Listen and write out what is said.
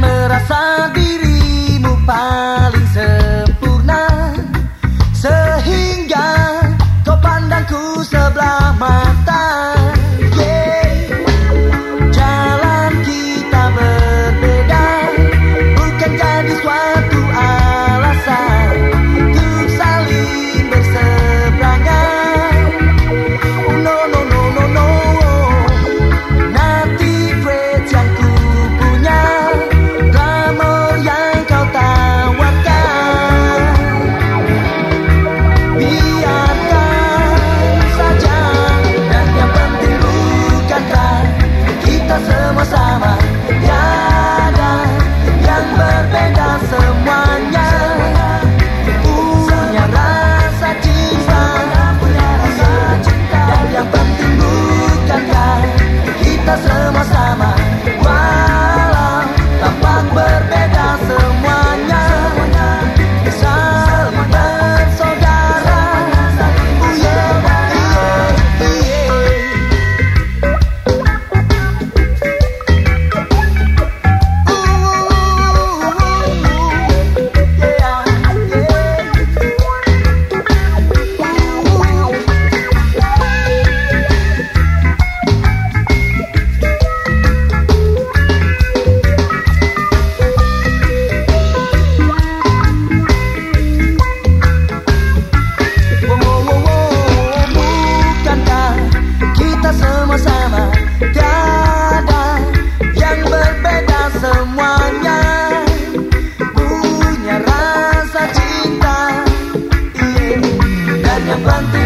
merasa dirimu paling sempurna. Sehingga kau pandangku sebelah mata. semblante